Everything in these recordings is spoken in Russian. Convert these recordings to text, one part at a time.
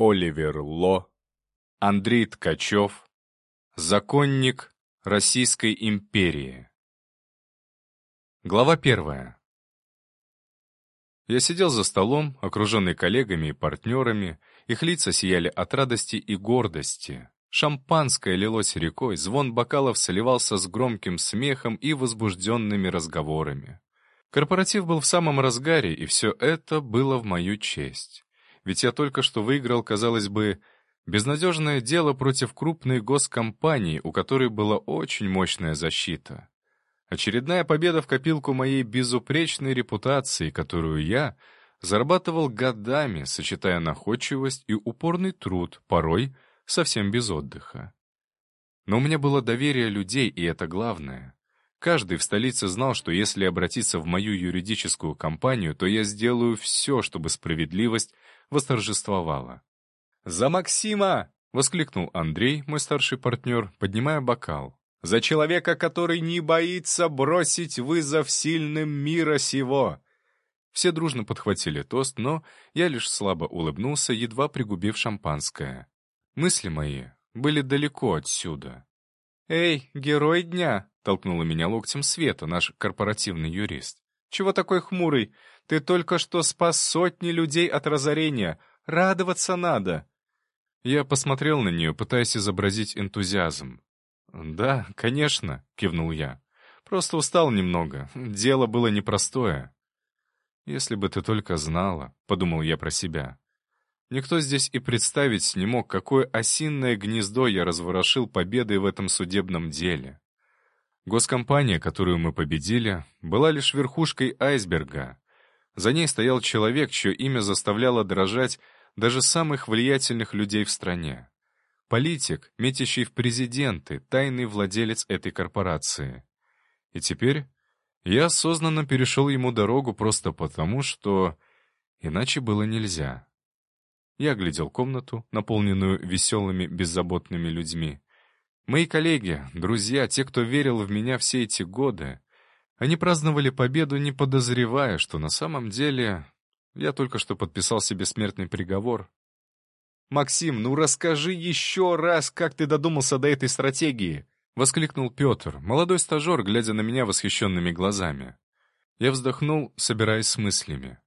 Оливер Ло, Андрей Ткачев, законник Российской империи. Глава первая. Я сидел за столом, окруженный коллегами и партнерами, их лица сияли от радости и гордости. Шампанское лилось рекой, звон бокалов сливался с громким смехом и возбужденными разговорами. Корпоратив был в самом разгаре, и все это было в мою честь. Ведь я только что выиграл, казалось бы, безнадежное дело против крупной госкомпании, у которой была очень мощная защита. Очередная победа в копилку моей безупречной репутации, которую я зарабатывал годами, сочетая находчивость и упорный труд, порой совсем без отдыха. Но у меня было доверие людей, и это главное. Каждый в столице знал, что если обратиться в мою юридическую компанию, то я сделаю все, чтобы справедливость восторжествовала. «За Максима!» — воскликнул Андрей, мой старший партнер, поднимая бокал. «За человека, который не боится бросить вызов сильным мира сего!» Все дружно подхватили тост, но я лишь слабо улыбнулся, едва пригубив шампанское. Мысли мои были далеко отсюда. «Эй, герой дня!» — толкнула меня локтем Света, наш корпоративный юрист. «Чего такой хмурый? Ты только что спас сотни людей от разорения. Радоваться надо!» Я посмотрел на нее, пытаясь изобразить энтузиазм. «Да, конечно», — кивнул я. «Просто устал немного. Дело было непростое». «Если бы ты только знала», — подумал я про себя. Никто здесь и представить не мог, какое осинное гнездо я разворошил победой в этом судебном деле. Госкомпания, которую мы победили, была лишь верхушкой айсберга. За ней стоял человек, чье имя заставляло дрожать даже самых влиятельных людей в стране. Политик, метящий в президенты, тайный владелец этой корпорации. И теперь я осознанно перешел ему дорогу просто потому, что иначе было нельзя. Я глядел комнату, наполненную веселыми, беззаботными людьми. Мои коллеги, друзья, те, кто верил в меня все эти годы, они праздновали победу, не подозревая, что на самом деле я только что подписал себе смертный приговор. «Максим, ну расскажи еще раз, как ты додумался до этой стратегии!» — воскликнул Петр, молодой стажер, глядя на меня восхищенными глазами. Я вздохнул, собираясь с мыслями.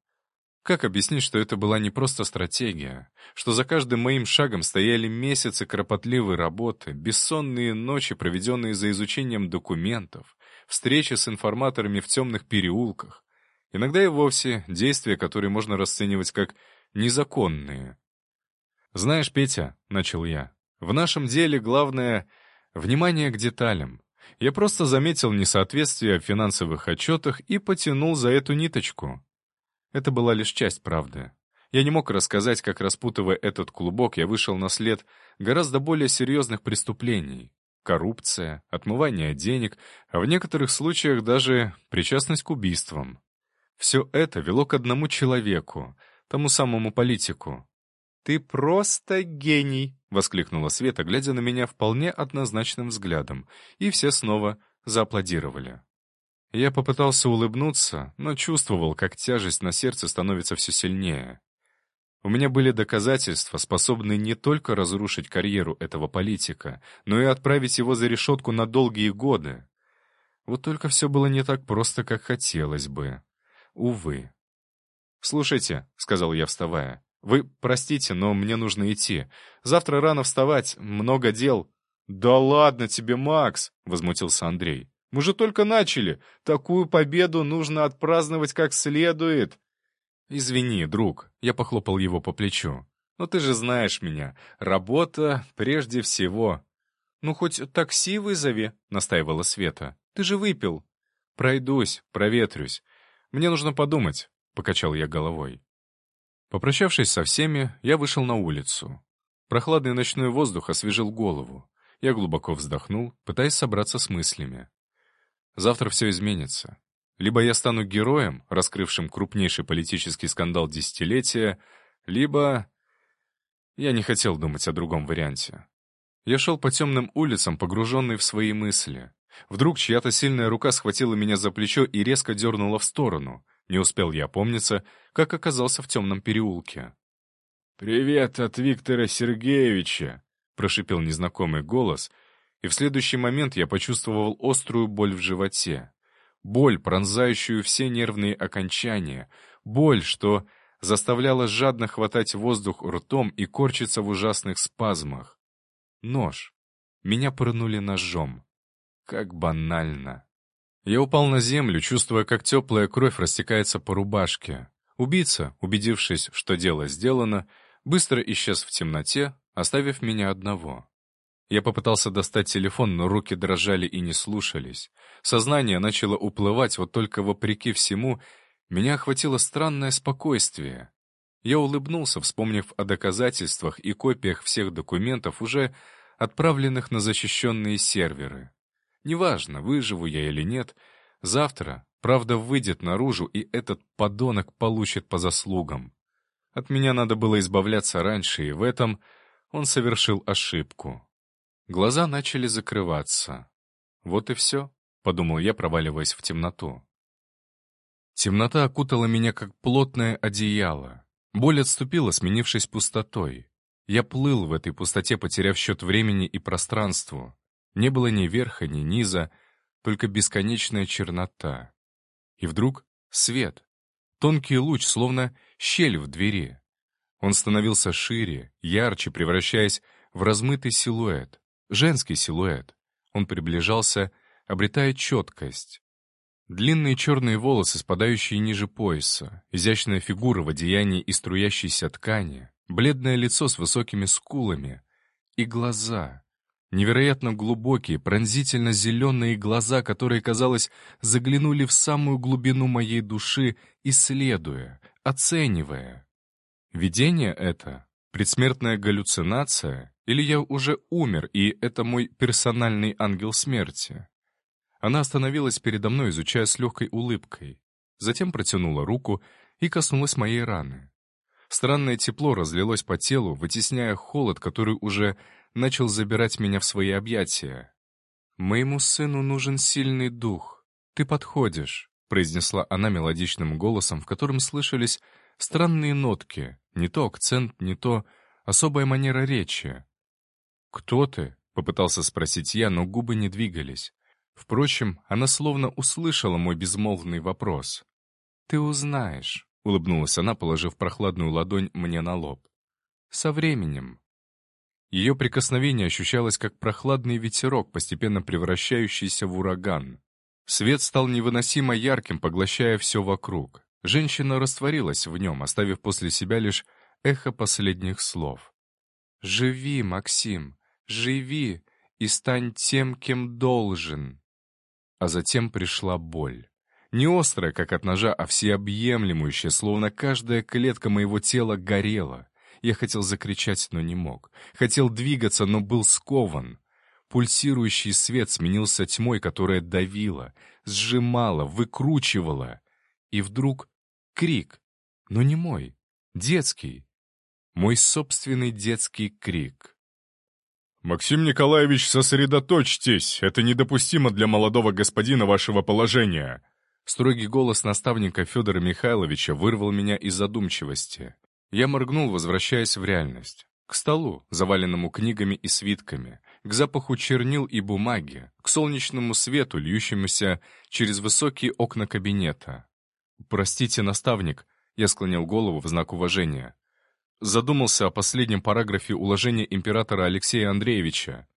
Как объяснить, что это была не просто стратегия, что за каждым моим шагом стояли месяцы кропотливой работы, бессонные ночи, проведенные за изучением документов, встречи с информаторами в темных переулках, иногда и вовсе действия, которые можно расценивать как незаконные. «Знаешь, Петя», — начал я, — «в нашем деле главное — внимание к деталям. Я просто заметил несоответствие в финансовых отчетах и потянул за эту ниточку. Это была лишь часть правды. Я не мог рассказать, как, распутывая этот клубок, я вышел на след гораздо более серьезных преступлений. Коррупция, отмывание денег, а в некоторых случаях даже причастность к убийствам. Все это вело к одному человеку, тому самому политику. «Ты просто гений!» — воскликнула Света, глядя на меня вполне однозначным взглядом, и все снова зааплодировали. Я попытался улыбнуться, но чувствовал, как тяжесть на сердце становится все сильнее. У меня были доказательства, способные не только разрушить карьеру этого политика, но и отправить его за решетку на долгие годы. Вот только все было не так просто, как хотелось бы. Увы. «Слушайте», — сказал я, вставая, — «вы простите, но мне нужно идти. Завтра рано вставать, много дел». «Да ладно тебе, Макс!» — возмутился Андрей. Мы же только начали. Такую победу нужно отпраздновать как следует. Извини, друг, я похлопал его по плечу. Но ты же знаешь меня. Работа прежде всего. Ну, хоть такси вызови, настаивала Света. Ты же выпил. Пройдусь, проветрюсь. Мне нужно подумать, покачал я головой. Попрощавшись со всеми, я вышел на улицу. Прохладный ночной воздух освежил голову. Я глубоко вздохнул, пытаясь собраться с мыслями. Завтра все изменится. Либо я стану героем, раскрывшим крупнейший политический скандал десятилетия, либо... Я не хотел думать о другом варианте. Я шел по темным улицам, погруженный в свои мысли. Вдруг чья-то сильная рука схватила меня за плечо и резко дернула в сторону. Не успел я опомниться, как оказался в темном переулке. «Привет от Виктора Сергеевича», — прошипел незнакомый голос, и в следующий момент я почувствовал острую боль в животе. Боль, пронзающую все нервные окончания, боль, что заставляла жадно хватать воздух ртом и корчиться в ужасных спазмах. Нож. Меня пырнули ножом. Как банально. Я упал на землю, чувствуя, как теплая кровь растекается по рубашке. Убийца, убедившись, что дело сделано, быстро исчез в темноте, оставив меня одного. Я попытался достать телефон, но руки дрожали и не слушались. Сознание начало уплывать, вот только вопреки всему, меня охватило странное спокойствие. Я улыбнулся, вспомнив о доказательствах и копиях всех документов, уже отправленных на защищенные серверы. Неважно, выживу я или нет, завтра правда выйдет наружу, и этот подонок получит по заслугам. От меня надо было избавляться раньше, и в этом он совершил ошибку. Глаза начали закрываться. Вот и все, — подумал я, проваливаясь в темноту. Темнота окутала меня, как плотное одеяло. Боль отступила, сменившись пустотой. Я плыл в этой пустоте, потеряв счет времени и пространству. Не было ни верха, ни низа, только бесконечная чернота. И вдруг свет. Тонкий луч, словно щель в двери. Он становился шире, ярче, превращаясь в размытый силуэт, женский силуэт. Он приближался, обретая четкость. Длинные черные волосы, спадающие ниже пояса, изящная фигура в одеянии и струящейся ткани, бледное лицо с высокими скулами и глаза. Невероятно глубокие, пронзительно зеленые глаза, которые, казалось, заглянули в самую глубину моей души, исследуя, оценивая. Видение это? Предсмертная галлюцинация? Или я уже умер, и это мой персональный ангел смерти? Она остановилась передо мной, изучая с легкой улыбкой. Затем протянула руку и коснулась моей раны. Странное тепло разлилось по телу, вытесняя холод, который уже начал забирать меня в свои объятия. «Моему сыну нужен сильный дух. Ты подходишь», — произнесла она мелодичным голосом, в котором слышались странные нотки, не то акцент, не то особая манера речи. «Кто ты?» — попытался спросить я, но губы не двигались. Впрочем, она словно услышала мой безмолвный вопрос. «Ты узнаешь», — улыбнулась она, положив прохладную ладонь мне на лоб. «Со временем». Ее прикосновение ощущалось как прохладный ветерок, постепенно превращающийся в ураган. Свет стал невыносимо ярким, поглощая все вокруг. Женщина растворилась в нем, оставив после себя лишь эхо последних слов. «Живи, Максим, живи и стань тем, кем должен». А затем пришла боль. Не острая, как от ножа, а всеобъемлемующая, словно каждая клетка моего тела горела. Я хотел закричать, но не мог. Хотел двигаться, но был скован. Пульсирующий свет сменился тьмой, которая давила, сжимала, выкручивала. И вдруг крик. Но не мой. Детский. Мой собственный детский крик. «Максим Николаевич, сосредоточьтесь! Это недопустимо для молодого господина вашего положения!» Строгий голос наставника Федора Михайловича вырвал меня из задумчивости. Я моргнул, возвращаясь в реальность. К столу, заваленному книгами и свитками, к запаху чернил и бумаги, к солнечному свету, льющемуся через высокие окна кабинета. «Простите, наставник», — я склонил голову в знак уважения. Задумался о последнем параграфе уложения императора Алексея Андреевича.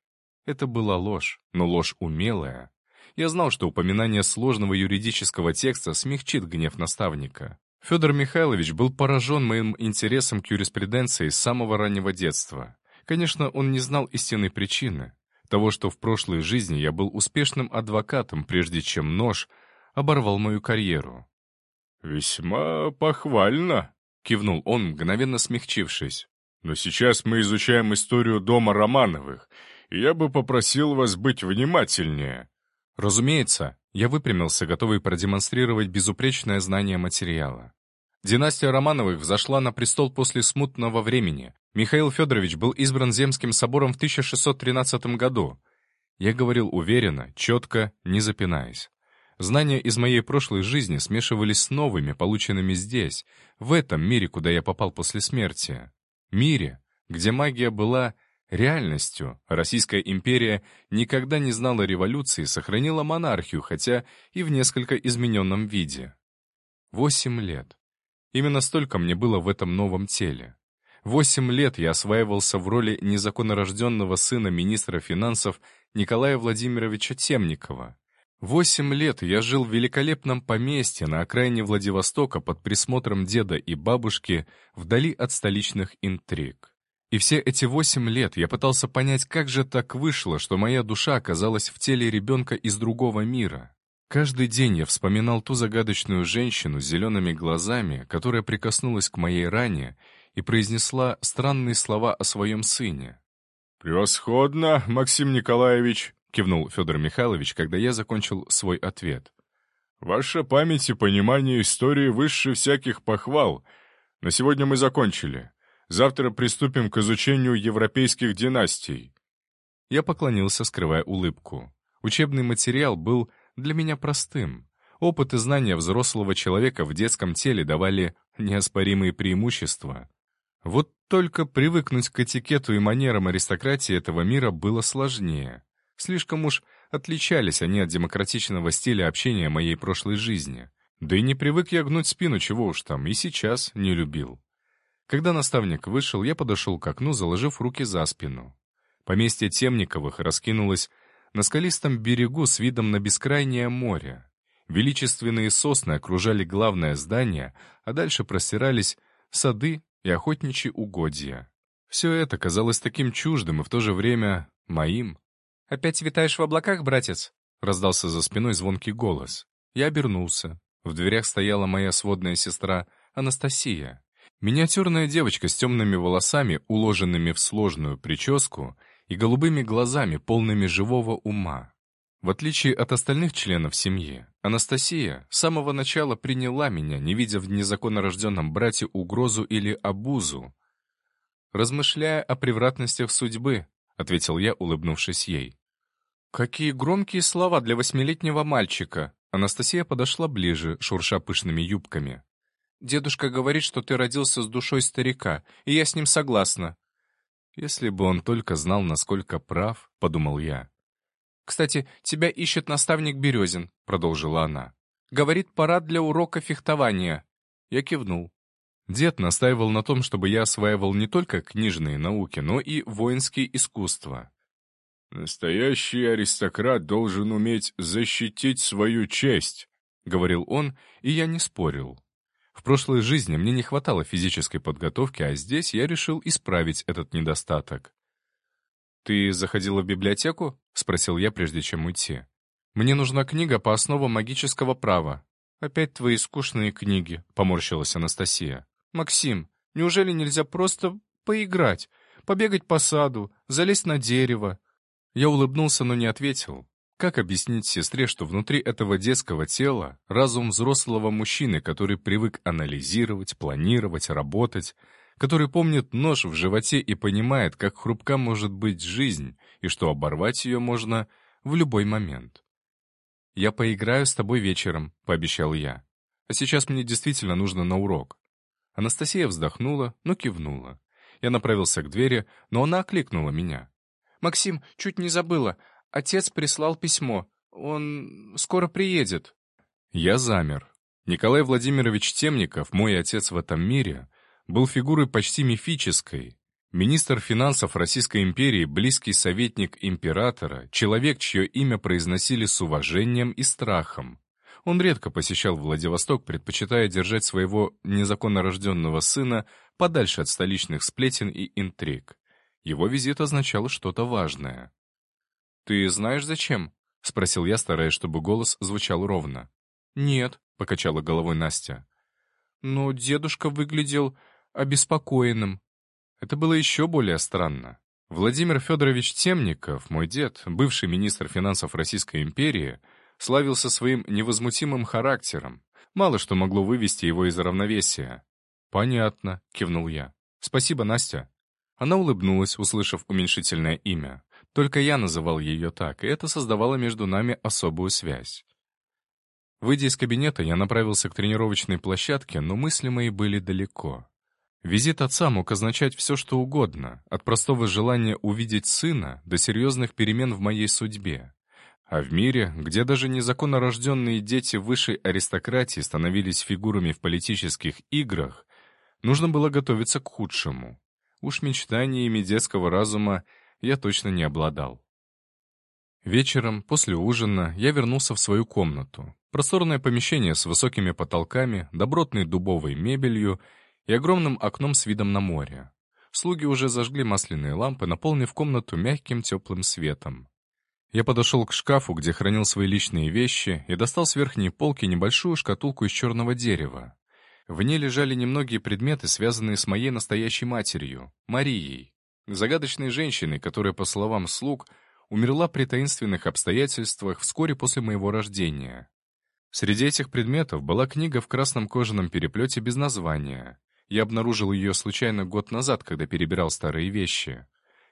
Это была ложь, но ложь умелая. Я знал, что упоминание сложного юридического текста смягчит гнев наставника. Федор Михайлович был поражен моим интересом к юриспруденции с самого раннего детства. Конечно, он не знал истинной причины. Того, что в прошлой жизни я был успешным адвокатом, прежде чем нож оборвал мою карьеру. «Весьма похвально», — кивнул он, мгновенно смягчившись. «Но сейчас мы изучаем историю дома Романовых, и я бы попросил вас быть внимательнее». Разумеется, я выпрямился, готовый продемонстрировать безупречное знание материала. Династия Романовых взошла на престол после смутного времени. Михаил Федорович был избран Земским собором в 1613 году. Я говорил уверенно, четко, не запинаясь. Знания из моей прошлой жизни смешивались с новыми, полученными здесь, в этом мире, куда я попал после смерти. Мире, где магия была реальностью, Российская империя никогда не знала революции, сохранила монархию, хотя и в несколько измененном виде. Восемь лет. Именно столько мне было в этом новом теле. Восемь лет я осваивался в роли незаконнорожденного сына министра финансов Николая Владимировича Темникова. Восемь лет я жил в великолепном поместье на окраине Владивостока под присмотром деда и бабушки, вдали от столичных интриг. И все эти восемь лет я пытался понять, как же так вышло, что моя душа оказалась в теле ребенка из другого мира. Каждый день я вспоминал ту загадочную женщину с зелеными глазами, которая прикоснулась к моей ране и произнесла странные слова о своем сыне. «Превосходно, Максим Николаевич!» — кивнул Федор Михайлович, когда я закончил свой ответ. «Ваша память и понимание истории выше всяких похвал. На сегодня мы закончили. Завтра приступим к изучению европейских династий». Я поклонился, скрывая улыбку. Учебный материал был для меня простым. Опыт и знания взрослого человека в детском теле давали неоспоримые преимущества. Вот только привыкнуть к этикету и манерам аристократии этого мира было сложнее. Слишком уж отличались они от демократичного стиля общения моей прошлой жизни. Да и не привык я гнуть спину, чего уж там, и сейчас не любил. Когда наставник вышел, я подошел к окну, заложив руки за спину. Поместье Темниковых раскинулось на скалистом берегу с видом на бескрайнее море. Величественные сосны окружали главное здание, а дальше простирались сады и охотничьи угодья. Все это казалось таким чуждым и в то же время моим. «Опять витаешь в облаках, братец?» — раздался за спиной звонкий голос. Я обернулся. В дверях стояла моя сводная сестра Анастасия. Миниатюрная девочка с темными волосами, уложенными в сложную прическу, и голубыми глазами, полными живого ума. В отличие от остальных членов семьи, Анастасия с самого начала приняла меня, не видя в незаконно рожденном брате угрозу или обузу. «Размышляя о превратностях судьбы», — ответил я, улыбнувшись ей. «Какие громкие слова для восьмилетнего мальчика!» Анастасия подошла ближе, шурша пышными юбками. Дедушка говорит, что ты родился с душой старика, и я с ним согласна». «Если бы он только знал, насколько прав», — подумал я. «Кстати, тебя ищет наставник Березин», — продолжила она. «Говорит, парад для урока фехтования». Я кивнул. Дед настаивал на том, чтобы я осваивал не только книжные науки, но и воинские искусства. «Настоящий аристократ должен уметь защитить свою честь», — говорил он, и я не спорил. В прошлой жизни мне не хватало физической подготовки, а здесь я решил исправить этот недостаток. «Ты заходила в библиотеку?» — спросил я, прежде чем уйти. «Мне нужна книга по основам магического права». «Опять твои скучные книги», — поморщилась Анастасия. «Максим, неужели нельзя просто поиграть, побегать по саду, залезть на дерево?» Я улыбнулся, но не ответил. Как объяснить сестре, что внутри этого детского тела разум взрослого мужчины, который привык анализировать, планировать, работать, который помнит нож в животе и понимает, как хрупка может быть жизнь, и что оборвать ее можно в любой момент. «Я поиграю с тобой вечером», — пообещал я. «А сейчас мне действительно нужно на урок». Анастасия вздохнула, но кивнула. Я направился к двери, но она окликнула меня. «Максим, чуть не забыла. Отец прислал письмо. Он скоро приедет». Я замер. Николай Владимирович Темников, мой отец в этом мире, был фигурой почти мифической. Министр финансов Российской империи, близкий советник императора, человек, чье имя произносили с уважением и страхом. Он редко посещал Владивосток, предпочитая держать своего незаконно рожденного сына подальше от столичных сплетен и интриг. Его визит означал что-то важное. «Ты знаешь, зачем?» — спросил я, стараясь, чтобы голос звучал ровно. «Нет», — покачала головой Настя. «Но дедушка выглядел обеспокоенным». Это было еще более странно. Владимир Федорович Темников, мой дед, бывший министр финансов Российской империи, славился своим невозмутимым характером. Мало что могло вывести его из равновесия. «Понятно», — кивнул я. «Спасибо, Настя». Она улыбнулась, услышав уменьшительное имя. Только я называл ее так, и это создавало между нами особую связь. Выйдя из кабинета, я направился к тренировочной площадке, но мысли мои были далеко. Визит отца мог означать все, что угодно, от простого желания увидеть сына до серьезных перемен в моей судьбе. А в мире, где даже незаконно рожденные дети высшей аристократии становились фигурами в политических играх, нужно было готовиться к худшему. Уж мечтаниями детского разума я точно не обладал. Вечером, после ужина, я вернулся в свою комнату. Просторное помещение с высокими потолками, добротной дубовой мебелью и огромным окном с видом на море. Слуги уже зажгли масляные лампы, наполнив комнату мягким теплым светом. Я подошел к шкафу, где хранил свои личные вещи, и достал с верхней полки небольшую шкатулку из черного дерева. В ней лежали немногие предметы, связанные с моей настоящей матерью, Марией, загадочной женщиной, которая, по словам слуг, умерла при таинственных обстоятельствах вскоре после моего рождения. Среди этих предметов была книга в красном кожаном переплете без названия. Я обнаружил ее случайно год назад, когда перебирал старые вещи.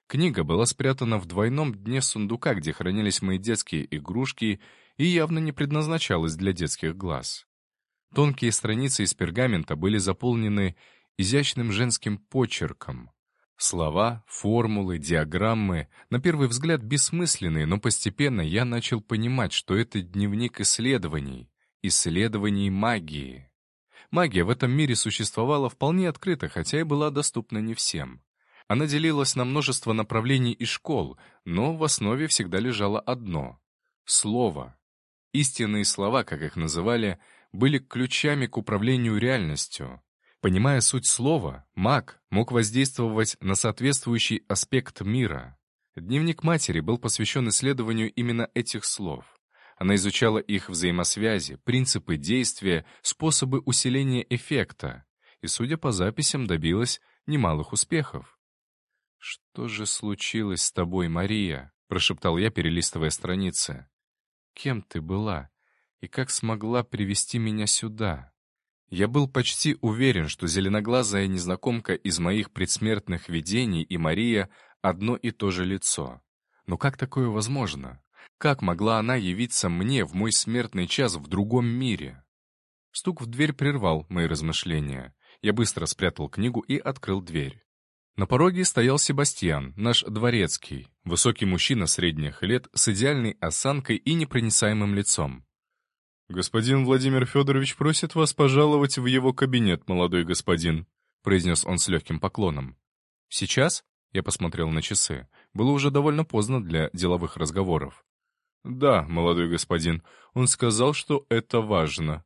Книга была спрятана в двойном дне сундука, где хранились мои детские игрушки, и явно не предназначалась для детских глаз. Тонкие страницы из пергамента были заполнены изящным женским почерком. Слова, формулы, диаграммы, на первый взгляд бессмысленные, но постепенно я начал понимать, что это дневник исследований, исследований магии. Магия в этом мире существовала вполне открыто, хотя и была доступна не всем. Она делилась на множество направлений и школ, но в основе всегда лежало одно — слово. Истинные слова, как их называли, были ключами к управлению реальностью. Понимая суть слова, маг мог воздействовать на соответствующий аспект мира. Дневник матери был посвящен исследованию именно этих слов. Она изучала их взаимосвязи, принципы действия, способы усиления эффекта, и, судя по записям, добилась немалых успехов. «Что же случилось с тобой, Мария?» — прошептал я, перелистывая страницы. «Кем ты была? И как смогла привести меня сюда?» Я был почти уверен, что зеленоглазая незнакомка из моих предсмертных видений и Мария — одно и то же лицо. Но как такое возможно? Как могла она явиться мне в мой смертный час в другом мире? Стук в дверь прервал мои размышления. Я быстро спрятал книгу и открыл дверь. На пороге стоял Себастьян, наш дворецкий, высокий мужчина средних лет с идеальной осанкой и непроницаемым лицом. «Господин Владимир Федорович просит вас пожаловать в его кабинет, молодой господин», произнес он с легким поклоном. «Сейчас?» — я посмотрел на часы. Было уже довольно поздно для деловых разговоров. «Да, молодой господин, он сказал, что это важно».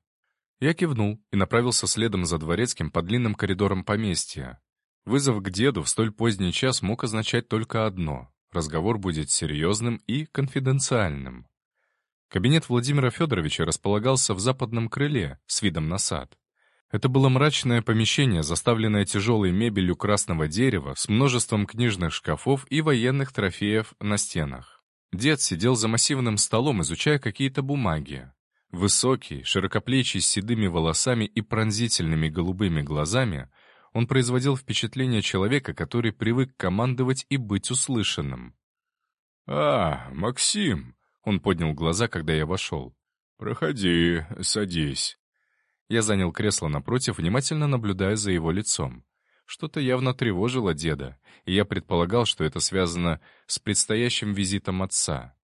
Я кивнул и направился следом за дворецким по длинным коридорам поместья. Вызов к деду в столь поздний час мог означать только одно — разговор будет серьезным и конфиденциальным. Кабинет Владимира Федоровича располагался в западном крыле с видом на сад. Это было мрачное помещение, заставленное тяжелой мебелью красного дерева с множеством книжных шкафов и военных трофеев на стенах. Дед сидел за массивным столом, изучая какие-то бумаги. Высокий, широкоплечий, с седыми волосами и пронзительными голубыми глазами — он производил впечатление человека, который привык командовать и быть услышанным. «А, Максим!» — он поднял глаза, когда я вошел. «Проходи, садись». Я занял кресло напротив, внимательно наблюдая за его лицом. Что-то явно тревожило деда, и я предполагал, что это связано с предстоящим визитом отца.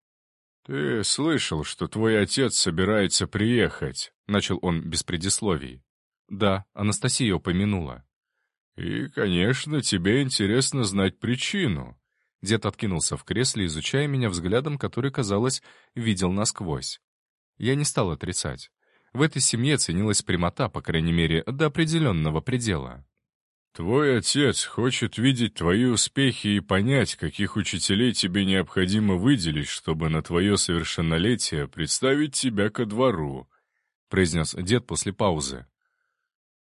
«Ты слышал, что твой отец собирается приехать?» — начал он без предисловий. «Да, Анастасия упомянула». «И, конечно, тебе интересно знать причину». Дед откинулся в кресле, изучая меня взглядом, который, казалось, видел насквозь. Я не стал отрицать. В этой семье ценилась прямота, по крайней мере, до определенного предела. «Твой отец хочет видеть твои успехи и понять, каких учителей тебе необходимо выделить, чтобы на твое совершеннолетие представить тебя ко двору», — произнес дед после паузы.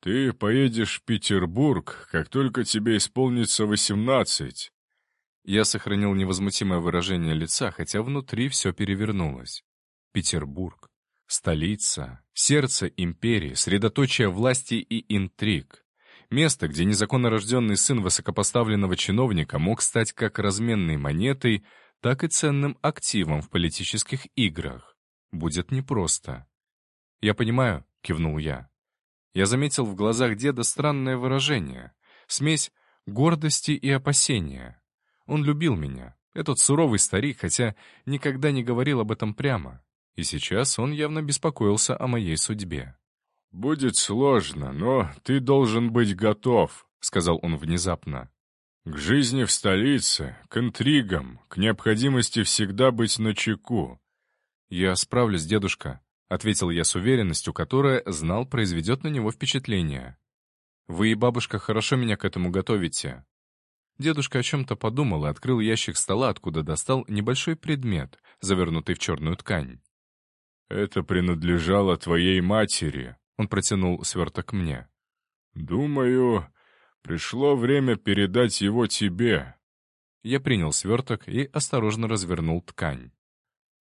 «Ты поедешь в Петербург, как только тебе исполнится восемнадцать». Я сохранил невозмутимое выражение лица, хотя внутри все перевернулось. Петербург. Столица, сердце империи, средоточие власти и интриг. Место, где незаконно рожденный сын высокопоставленного чиновника мог стать как разменной монетой, так и ценным активом в политических играх. Будет непросто. «Я понимаю», — кивнул я. Я заметил в глазах деда странное выражение. Смесь гордости и опасения. Он любил меня, этот суровый старик, хотя никогда не говорил об этом прямо. И сейчас он явно беспокоился о моей судьбе. «Будет сложно, но ты должен быть готов», — сказал он внезапно. «К жизни в столице, к интригам, к необходимости всегда быть начеку». «Я справлюсь, дедушка», — ответил я с уверенностью, которая, знал, произведет на него впечатление. «Вы и бабушка хорошо меня к этому готовите». Дедушка о чем-то подумал и открыл ящик стола, откуда достал небольшой предмет, завернутый в черную ткань. «Это принадлежало твоей матери», — он протянул сверток мне. «Думаю, пришло время передать его тебе». Я принял сверток и осторожно развернул ткань.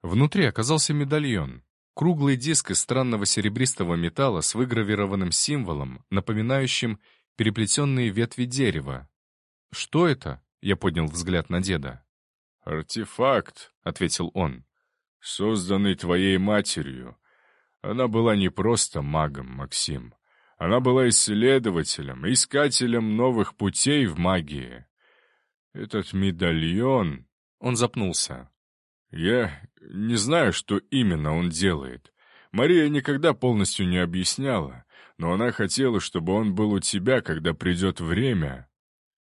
Внутри оказался медальон. Круглый диск из странного серебристого металла с выгравированным символом, напоминающим переплетенные ветви дерева. «Что это?» — я поднял взгляд на деда. «Артефакт», — ответил он, — «созданный твоей матерью. Она была не просто магом, Максим. Она была исследователем, искателем новых путей в магии. Этот медальон...» Он запнулся. «Я не знаю, что именно он делает. Мария никогда полностью не объясняла, но она хотела, чтобы он был у тебя, когда придет время».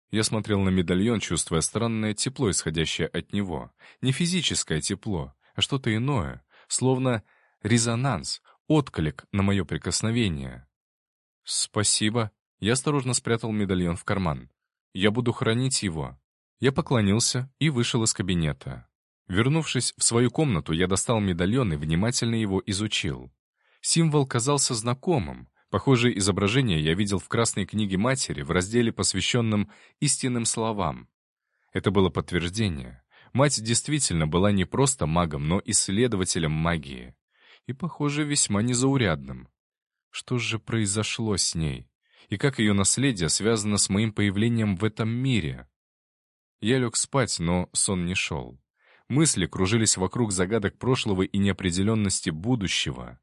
Я смотрел на медальон, чувствуя странное тепло, исходящее от него. Не физическое тепло, а что-то иное, словно резонанс, отклик на мое прикосновение. «Спасибо». Я осторожно спрятал медальон в карман. «Я буду хранить его». Я поклонился и вышел из кабинета. Вернувшись в свою комнату, я достал медальон и внимательно его изучил. Символ казался знакомым. Похожее изображение я видел в Красной книге матери в разделе, посвященном истинным словам. Это было подтверждение. Мать действительно была не просто магом, но исследователем магии. И, похоже, весьма незаурядным. Что же произошло с ней? И как ее наследие связано с моим появлением в этом мире? Я лег спать, но сон не шел. Мысли кружились вокруг загадок прошлого и неопределенности будущего.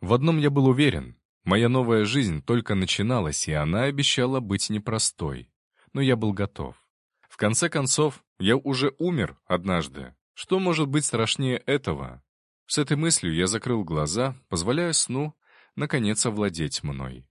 В одном я был уверен. Моя новая жизнь только начиналась, и она обещала быть непростой. Но я был готов. В конце концов, я уже умер однажды. Что может быть страшнее этого? С этой мыслью я закрыл глаза, позволяя сну, наконец, овладеть мной.